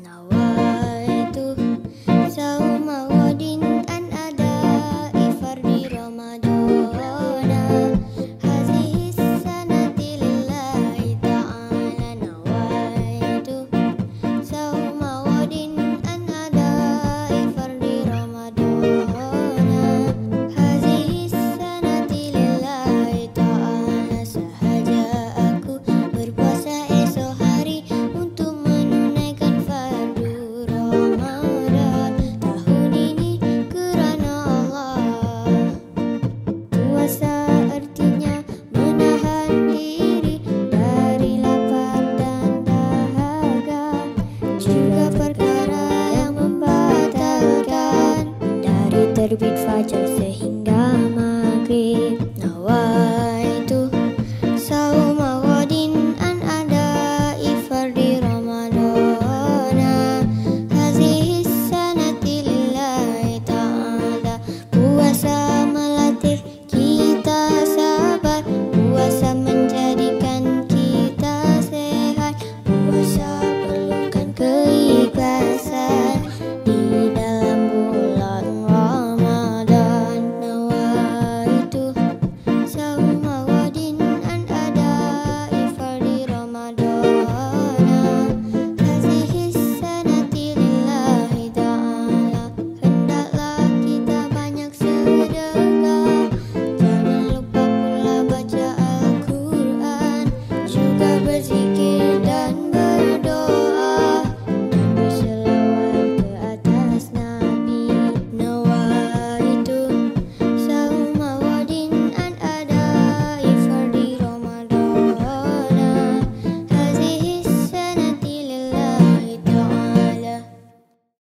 No. Uh, terbit fajar sehingga maghrib. Nawar